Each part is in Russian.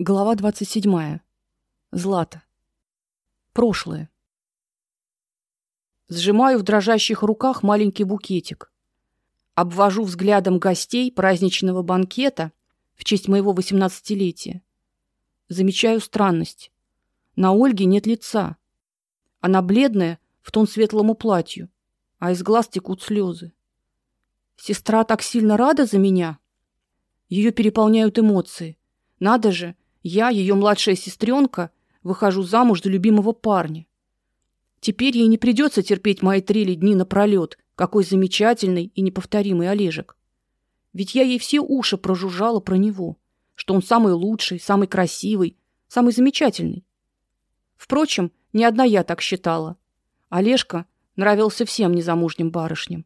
Глава 27. Злата. Прошлое. Сжимаю в дрожащих руках маленький букетик. Обвожу взглядом гостей праздничного банкета в честь моего восемнадцатилетия. Замечаю странность. На Ольге нет лица. Она бледная, в тон светлому платью, а из глаз текут слезы. Сестра так сильно рада за меня. Ее переполняют эмоции. Надо же, я, ее младшая сестренка, выхожу замуж за любимого парня. Теперь ей не придется терпеть мои трели дни напролет, какой замечательный и неповторимый Олежек. Ведь я ей все уши прожужжала про него, что он самый лучший, самый красивый, самый замечательный. Впрочем, не одна я так считала. Олежка нравился всем незамужним барышням.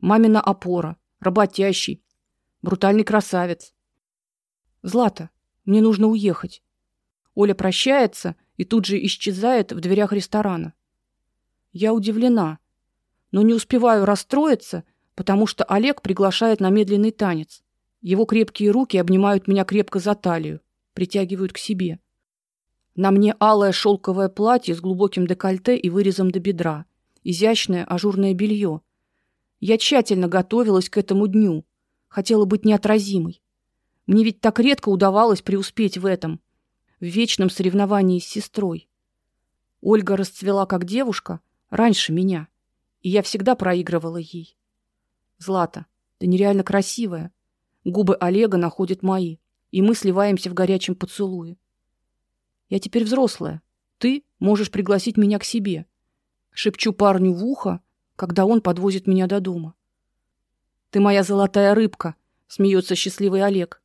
Мамина опора, работящий, брутальный красавец. Злата, мне нужно уехать. Оля прощается и тут же исчезает в дверях ресторана. Я удивлена, но не успеваю расстроиться, потому что Олег приглашает на медленный танец. Его крепкие руки обнимают меня крепко за талию, притягивают к себе. На мне алое шелковое платье с глубоким декольте и вырезом до бедра, изящное ажурное белье. Я тщательно готовилась к этому дню, хотела быть неотразимой. Мне ведь так редко удавалось преуспеть в этом, в вечном соревновании с сестрой. Ольга расцвела как девушка раньше меня, и я всегда проигрывала ей. Злата, ты нереально красивая. Губы Олега находят мои, и мы сливаемся в горячем поцелуе. Я теперь взрослая. Ты можешь пригласить меня к себе. Шепчу парню в ухо, когда он подвозит меня до дома. Ты моя золотая рыбка, смеется счастливый Олег.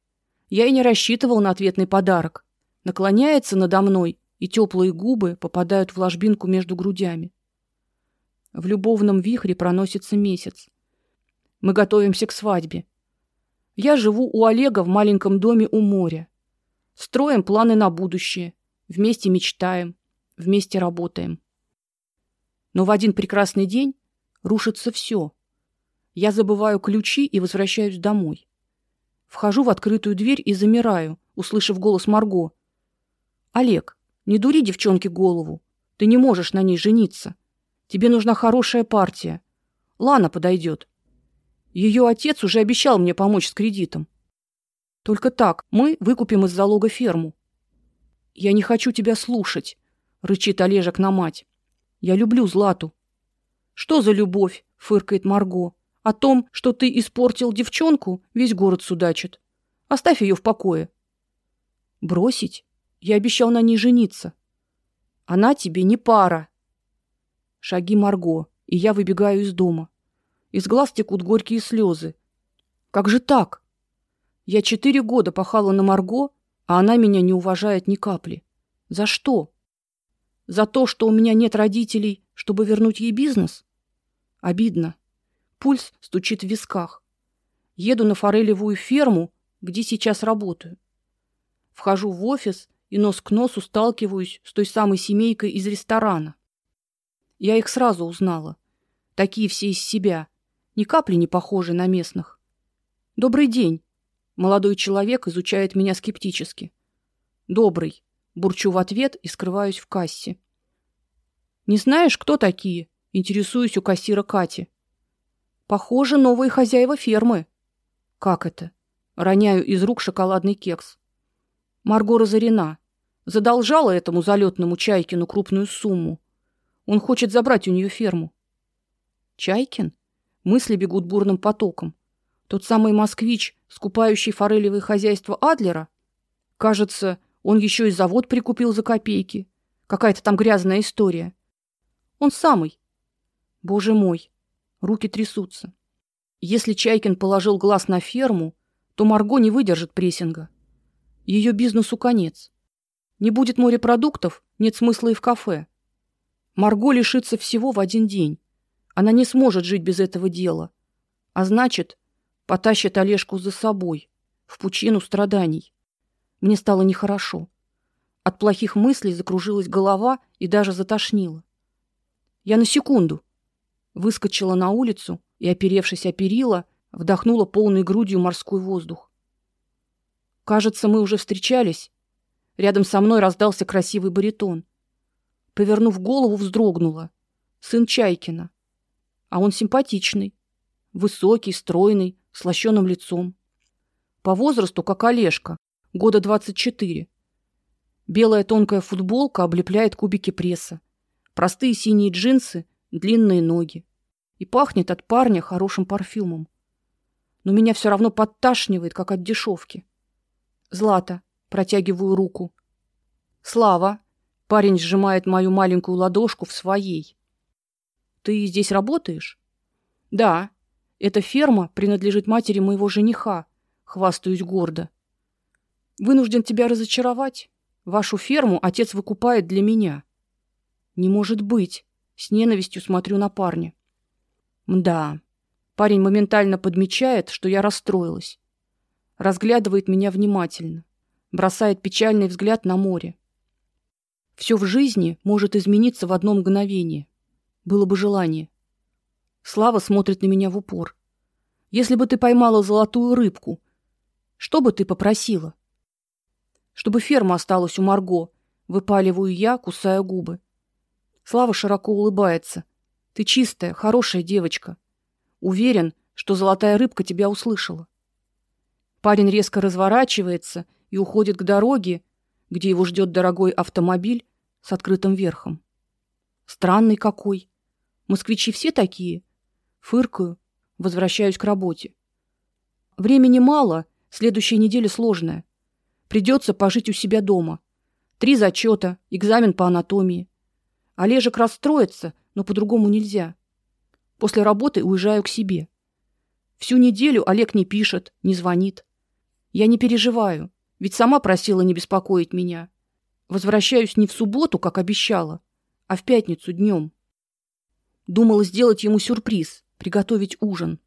Я и не рассчитывал на ответный подарок. Наклоняется надо мной, и теплые губы попадают в ложбинку между грудями. В любовном вихре проносится месяц. Мы готовимся к свадьбе. Я живу у Олега в маленьком доме у моря. Строим планы на будущее, вместе мечтаем, вместе работаем. Но в один прекрасный день рушится все. Я забываю ключи и возвращаюсь домой. Вхожу в открытую дверь и замираю, услышав голос Марго. Олег, не дури девчонке голову. Ты не можешь на ней жениться. Тебе нужна хорошая партия. Лана подойдет. Ее отец уже обещал мне помочь с кредитом. Только так мы выкупим из залога ферму. Я не хочу тебя слушать, рычит Олежек на мать. Я люблю Злату. Что за любовь? фыркает Марго. О том, что ты испортил девчонку, весь город судачит. Оставь ее в покое. Бросить? Я обещал на ней жениться. Она тебе не пара. Шаги Марго, и я выбегаю из дома. Из глаз текут горькие слезы. Как же так? Я четыре года пахала на Марго, а она меня не уважает ни капли. За что? За то, что у меня нет родителей, чтобы вернуть ей бизнес? Обидно. Пульс стучит в висках. Еду на форелевую ферму, где сейчас работаю. Вхожу в офис и нос к носу сталкиваюсь с той самой семейкой из ресторана. Я их сразу узнала. Такие все из себя, ни капли не похожи на местных. Добрый день. Молодой человек изучает меня скептически. Добрый, бурчу в ответ и скрываюсь в кассе. Не знаешь, кто такие? Интересуюсь у кассира Кати. Похоже, новые хозяева фермы. Как это? Роняю из рук шоколадный кекс. Марго разорена. Задолжала этому залетному Чайкину крупную сумму. Он хочет забрать у нее ферму. Чайкин? Мысли бегут бурным потоком. Тот самый москвич, скупающий форелевые хозяйства Адлера? Кажется, он еще и завод прикупил за копейки. Какая-то там грязная история. Он самый. Боже мой, Руки трясутся. Если Чайкин положил глаз на ферму, то Марго не выдержит прессинга. Ее бизнесу конец. Не будет морепродуктов, нет смысла и в кафе. Марго лишится всего в один день. Она не сможет жить без этого дела. А значит, потащит Олежку за собой в пучину страданий. Мне стало нехорошо. От плохих мыслей закружилась голова и даже затошнило. Я на секунду выскочила на улицу и, оперевшись о перила, вдохнула полной грудью морской воздух. Кажется, мы уже встречались. Рядом со мной раздался красивый баритон. Повернув голову, вздрогнула. Сын Чайкина. А он симпатичный, высокий, стройный, с лощеным лицом. По возрасту как Олежка, года двадцать четыре. Белая тонкая футболка облепляет кубики пресса. Простые синие джинсы, длинные ноги. И пахнет от парня хорошим парфюмом. Но меня все равно подташнивает, как от дешевки. Злата, протягиваю руку. Слава, парень сжимает мою маленькую ладошку в своей. Ты здесь работаешь? Да. Эта ферма принадлежит матери моего жениха, хвастаюсь гордо. Вынужден тебя разочаровать. Вашу ферму отец выкупает для меня. Не может быть, с ненавистью смотрю на парня. Да. Парень моментально подмечает, что я расстроилась разглядывает меня внимательно, бросает печальный взгляд на море. Все в жизни может измениться в одно мгновение. Было бы желание. Слава смотрит на меня в упор. Если бы ты поймала золотую рыбку, что бы ты попросила? Чтобы ферма осталась у Марго, выпаливаю я, кусая губы. Слава широко улыбается. Ты чистая, хорошая девочка. Уверен, что золотая рыбка тебя услышала. Парень резко разворачивается и уходит к дороге, где его ждет дорогой автомобиль с открытым верхом. Странный какой. Москвичи все такие. Фыркаю, возвращаюсь к работе. Времени мало, следующая неделя сложная. Придется пожить у себя дома. Три зачета, экзамен по анатомии. Олежек расстроится, но по-другому нельзя. После работы уезжаю к себе. Всю неделю Олег не пишет, не звонит. Я не переживаю, ведь сама просила не беспокоить меня. Возвращаюсь не в субботу, как обещала, а в пятницу днем. Думала сделать ему сюрприз, приготовить ужин.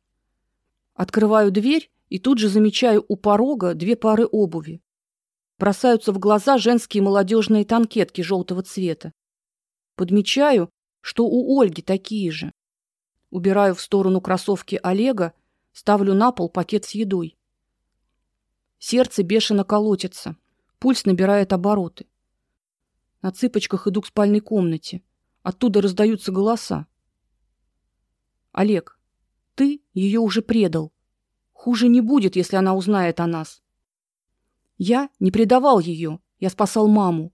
Открываю дверь и тут же замечаю у порога две пары обуви. Бросаются в глаза женские молодежные танкетки желтого цвета. Подмечаю, что у Ольги такие же. Убираю в сторону кроссовки Олега, ставлю на пол пакет с едой. Сердце бешено колотится, пульс набирает обороты. На цыпочках иду к спальной комнате. Оттуда раздаются голоса. Олег, ты ее уже предал. Хуже не будет, если она узнает о нас. Я не предавал ее, я спасал маму.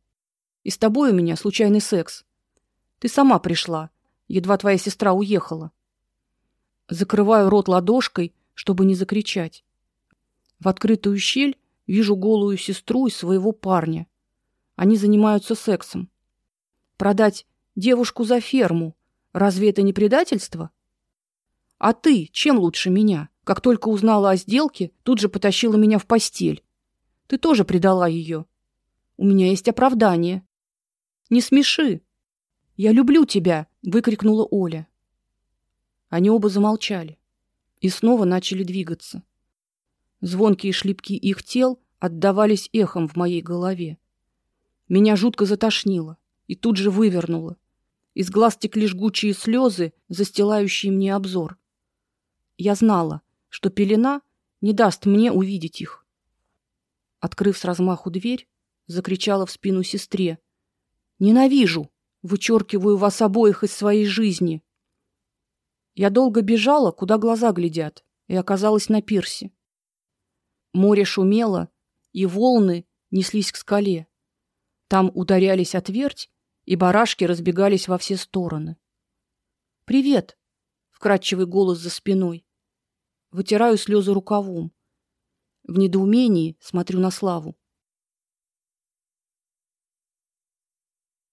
И с тобой у меня случайный секс. Ты сама пришла, едва твоя сестра уехала. Закрываю рот ладошкой, чтобы не закричать. В открытую щель вижу голую сестру и своего парня. Они занимаются сексом. Продать девушку за ферму разве это не предательство? А ты чем лучше меня? Как только узнала о сделке, тут же потащила меня в постель. Ты тоже предала ее. У меня есть оправдание. Не смеши. Я люблю тебя, выкрикнула Оля. Они оба замолчали и снова начали двигаться. Звонкие шлепки их тел отдавались эхом в моей голове. Меня жутко затошнило и тут же вывернуло. Из глаз текли жгучие слезы, застилающие мне обзор. Я знала, что пелена не даст мне увидеть их. Открыв с размаху дверь, закричала в спину сестре: "Ненавижу, вычеркиваю вас обоих из своей жизни". Я долго бежала, куда глаза глядят, и оказалась на пирсе. Море шумело, и волны неслись к скале. Там ударялись о твердь, и барашки разбегались во все стороны. Привет, вкрадчивый голос за спиной. Вытираю слезы рукавом. В недоумении смотрю на Славу.